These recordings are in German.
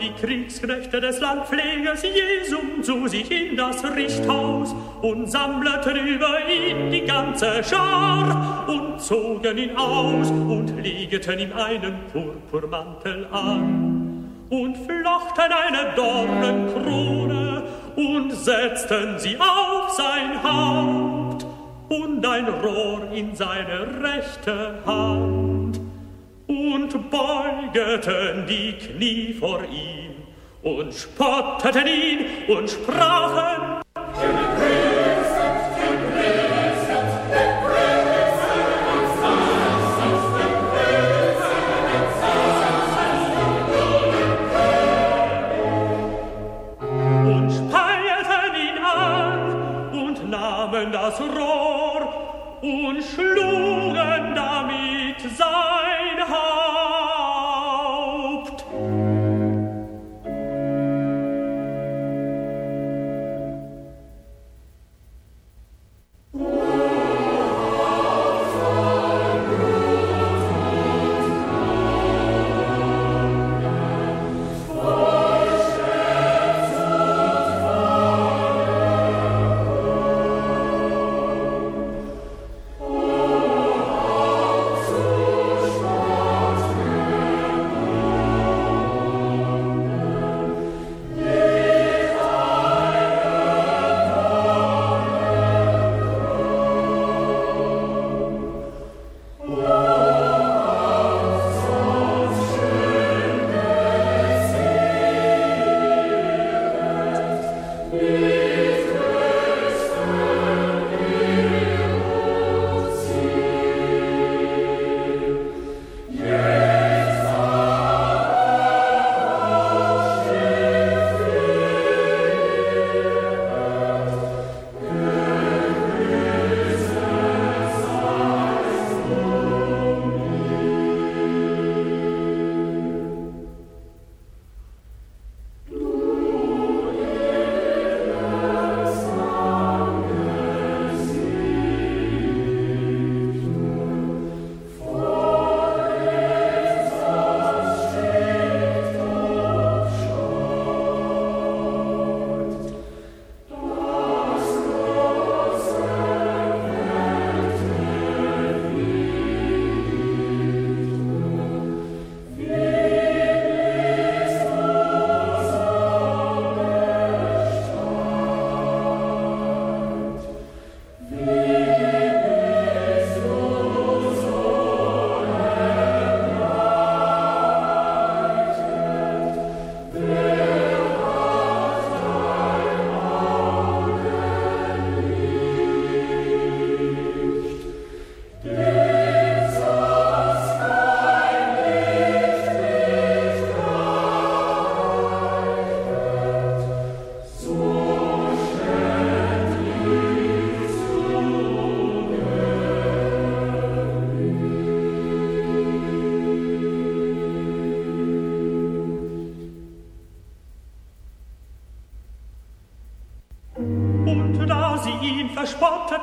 die Kriegsknechte des Landpflegers Jesum zu sich in das Richthaus und sammelten über ihn die ganze Schar und zogen ihn aus und legten ihm einen Purpurmantel an und flochten eine Dornenkrone und setzten sie auf sein Haupt und ein Rohr in seine rechte Hand und beugeten die Knie vor ihm und spotteten ihn und sprachen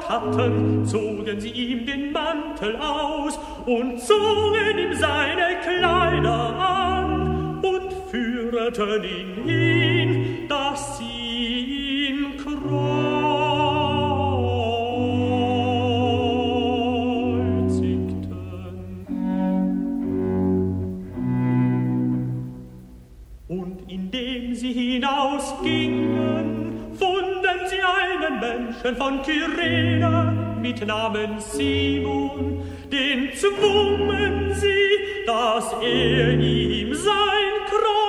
hatten, zogen sie ihm den Mantel aus und zogen ihm seine Kleider an und führten ihn hin, dass sie Menschen von Kyrene, mit Namen Simon, den zwungen sie, dass er ihm sein Kreuz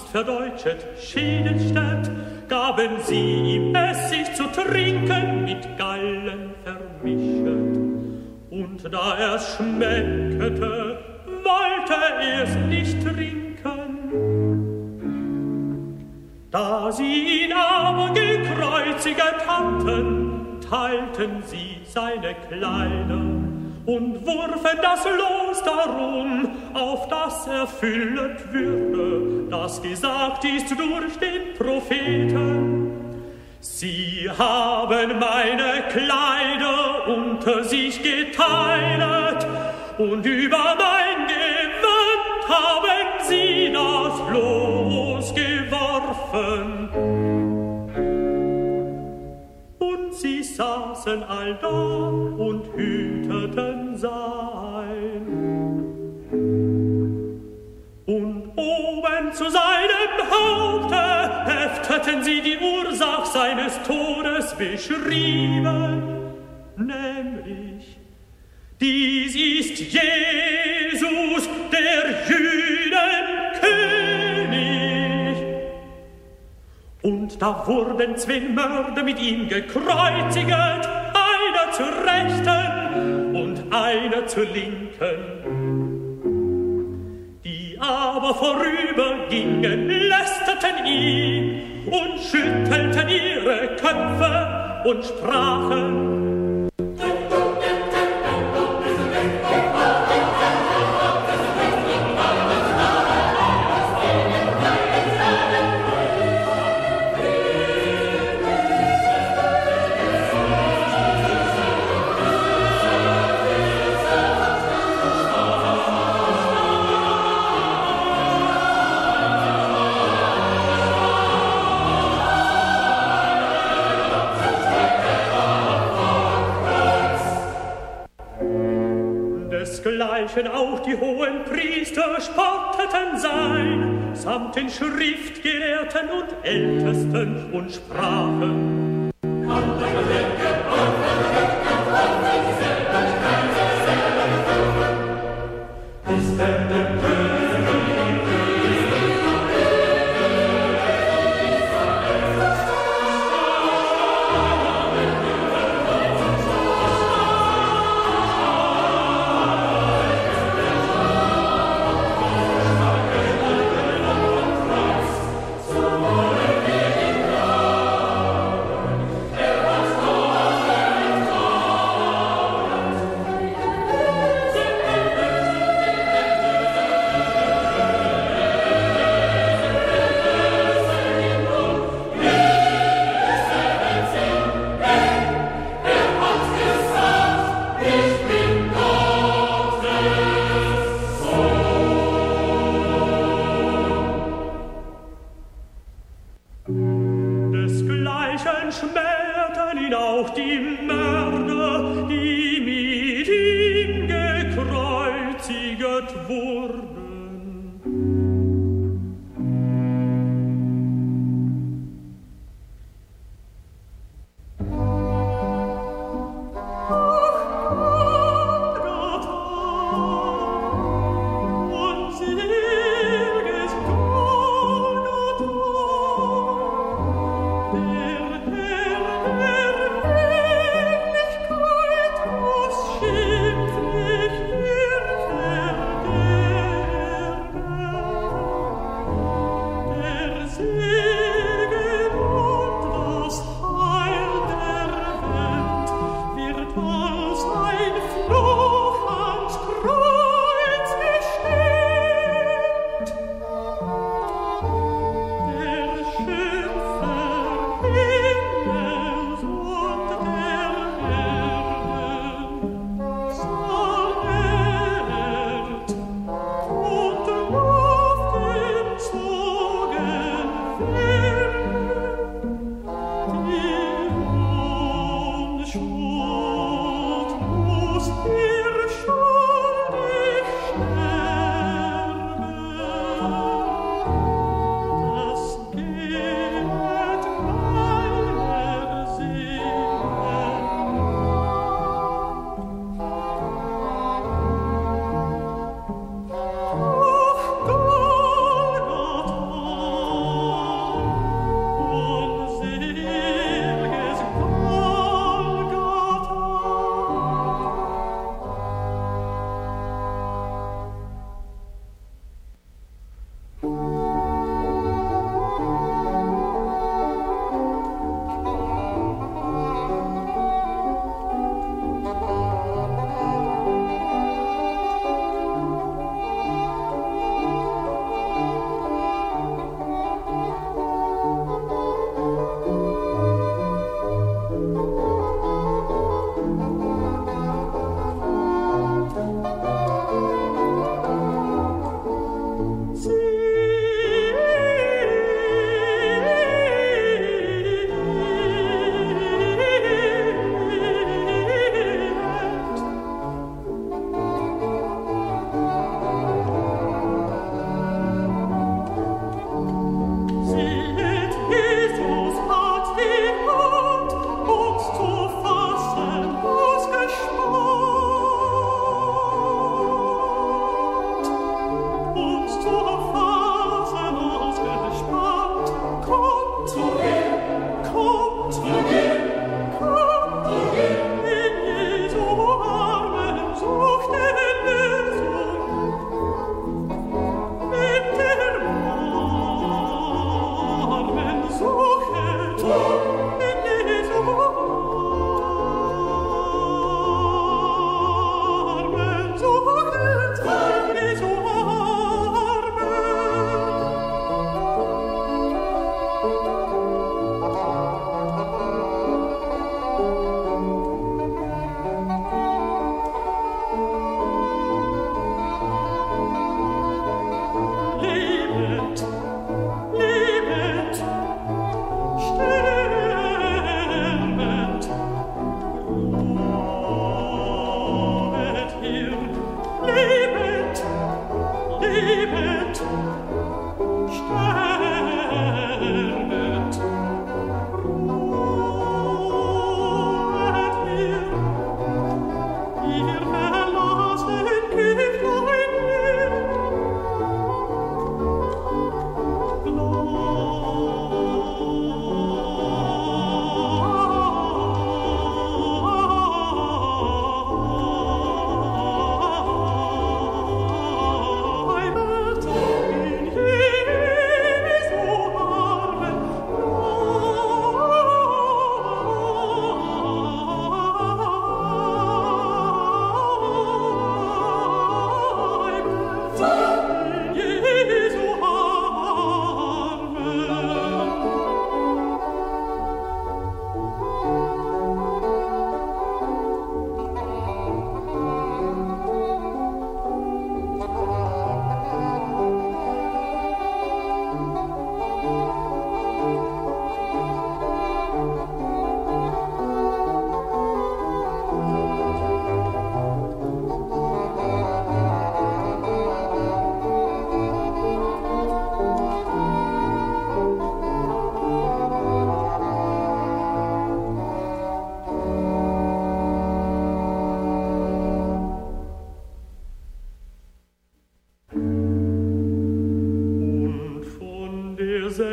verdeutet Schädelstadt, gaben sie ihm Essig zu trinken, mit Gallen vermischet. Und da er schmeckete, wollte er's nicht trinken. Da sie ihn aber gekreuziget hatten, teilten sie seine Kleider und wurfen das Los darum, auf das erfüllet würde, das gesagt ist durch den Propheten. Sie haben meine Kleider unter sich geteilt und über mein Gewand haben sie das Los geworfen. Und sie saßen all da und hüteten sein. Oben zu seinem Haupte hefteten sie die Ursach seines Todes beschrieben, nämlich Dies ist Jesus, der Jüden König. Und da wurden zwei Mörder mit ihm gekreuzigt, einer zur Rechten und einer zur Linken aber vorübergingen, lästerten ihn und schüttelten ihre Köpfe und sprachen, samt den Schriftgelehrten und Ältesten und sprachen.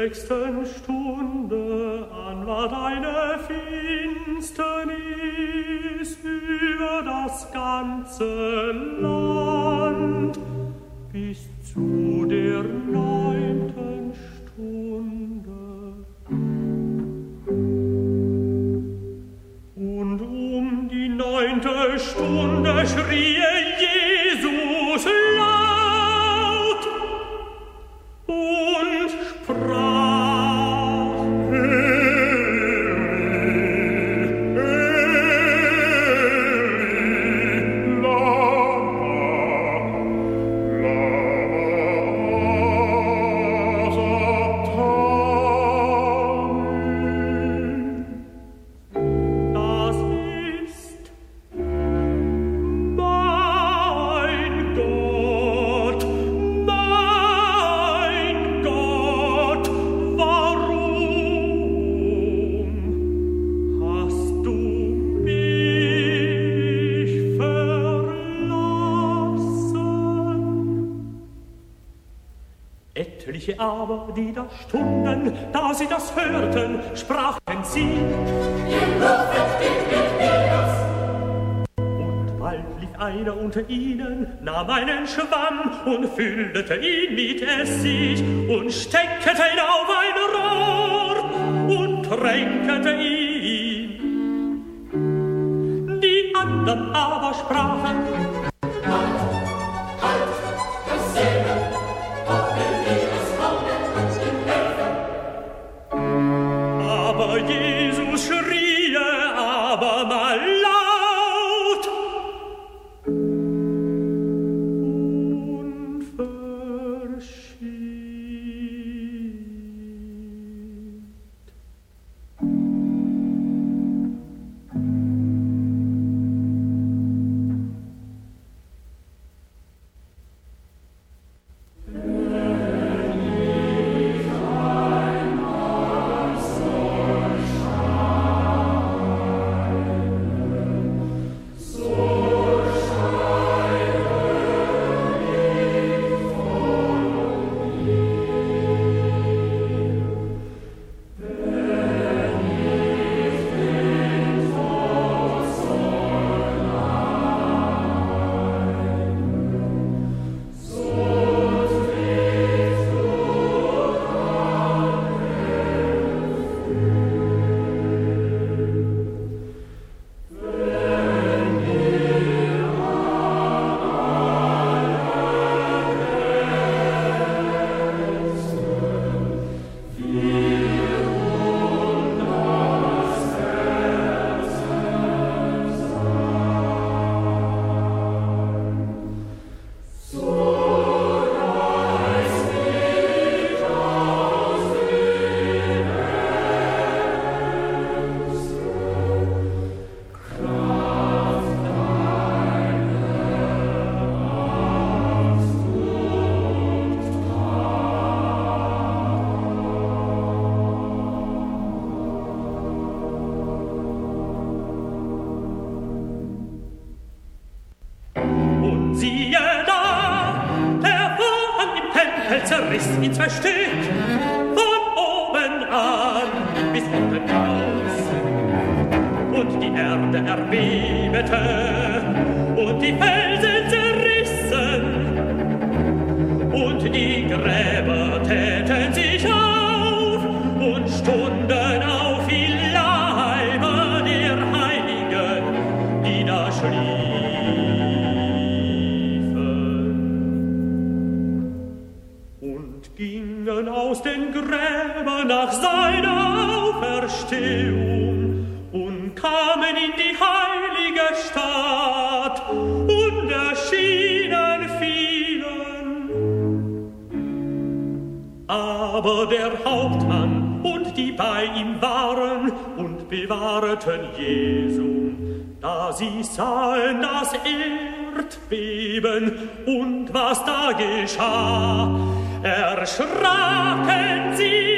nächsten Stunde. Aber, die da stunden, da sie das hörten, sprachen sie, Und bald lief einer unter ihnen, nahm einen Schwamm und füllte ihn mit Essig und steckte ihn auf ein Rohr und tränkte ihn. Gingen aus den Gräbern nach seiner Auferstehung und kamen in die heilige Stadt und erschienen vielen. Aber der Hauptmann und die bei ihm waren und bewahrten Jesu, da sie sahen das Erdbeben und was da geschah, erschraken er sie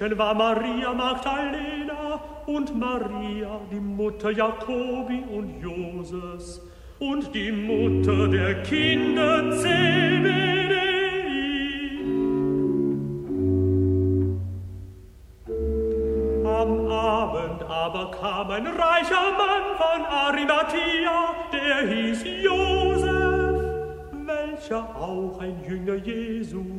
Welchen war Maria Magdalena und Maria, die Mutter Jakobi und Joses und die Mutter der Kinder Zebedee. Am Abend aber kam ein reicher Mann von Arimathea, der hieß Josef, welcher auch ein Jünger Jesu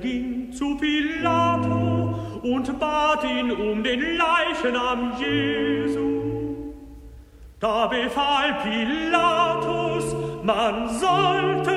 ging zu Pilato und bat ihn um den Leichnam Jesu. Da befahl Pilatus, man sollte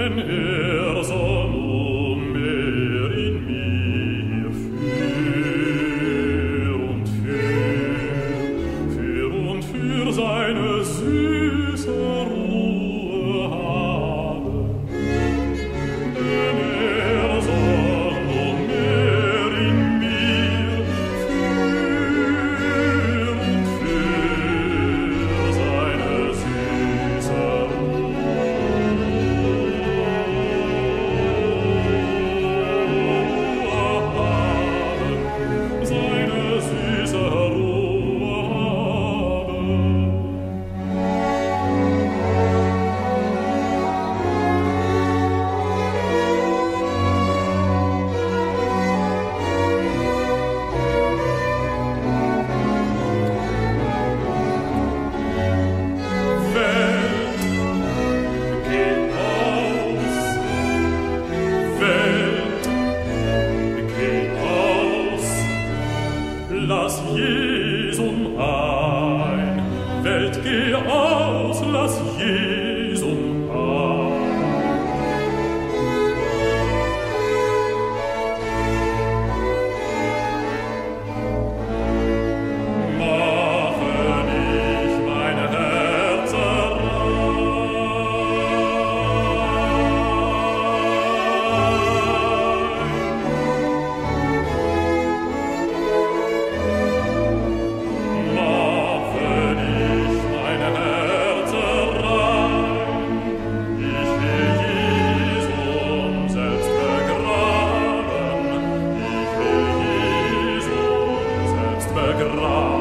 in begrab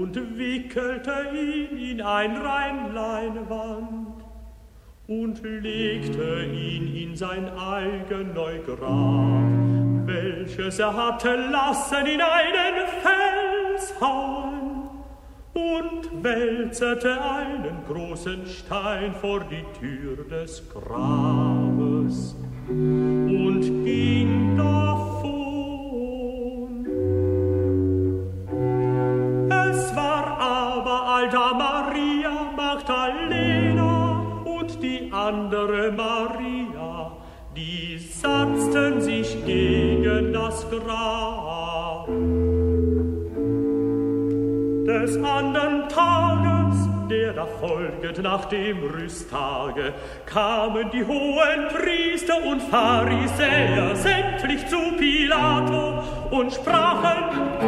und wickelte ihn in ein Rheinleinwand und legte ihn in sein eigenes Grab, welches er hatte lassen in einen Felshauen und wälzete einen großen Stein vor die Tür des Grabes und ging satzten sich gegen das Grab des andern Tages, der da folget nach dem Rüsttage, kamen die hohen Priester und Pharisäer sämtlich zu Pilato und sprachen,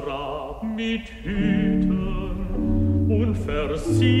Grab mit Hüten und versieht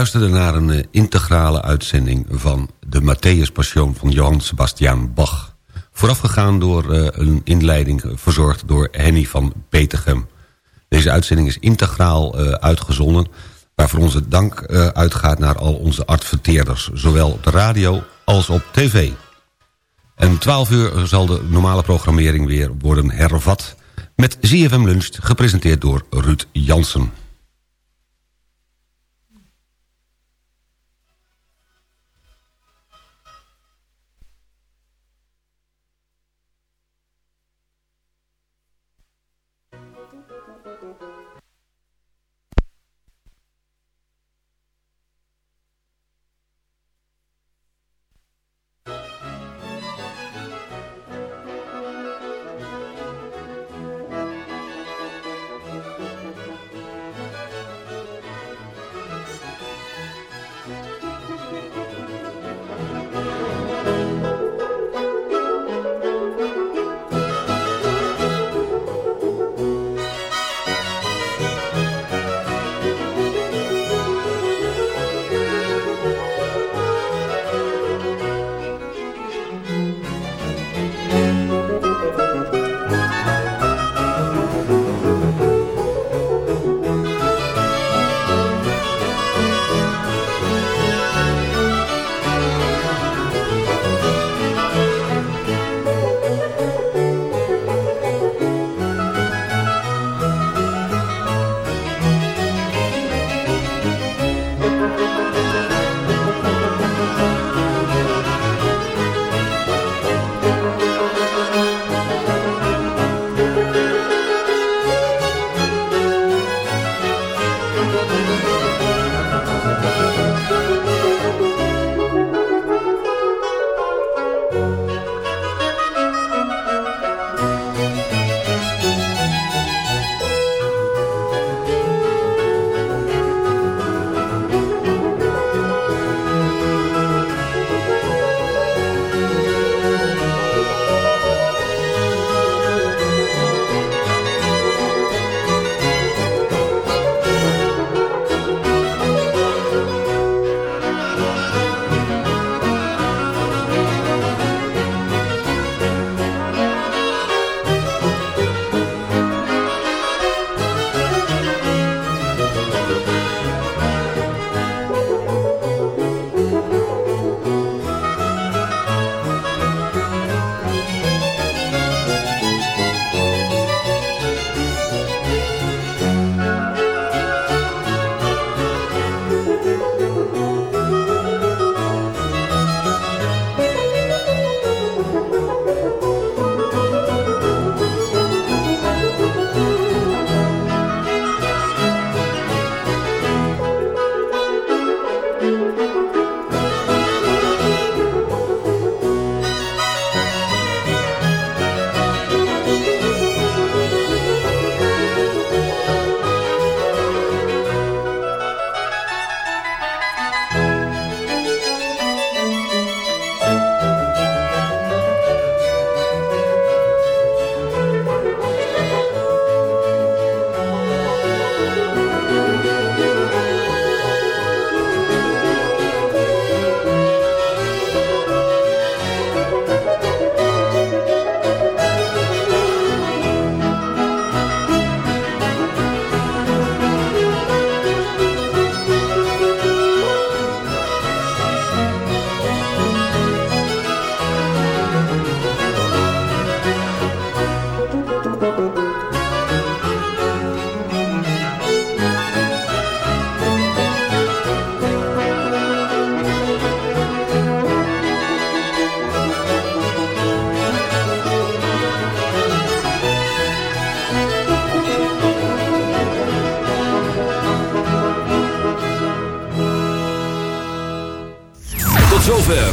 luisterde naar een uh, integrale uitzending van de Matthäus Passion van Johann Sebastian Bach. Voorafgegaan door uh, een inleiding verzorgd door Henny van Petergem. Deze uitzending is integraal uh, uitgezonden... waarvoor onze dank uitgaat naar al onze adverteerders... zowel op de radio als op tv. En 12 uur zal de normale programmering weer worden hervat... met ZFM Lunch, gepresenteerd door Ruud Jansen.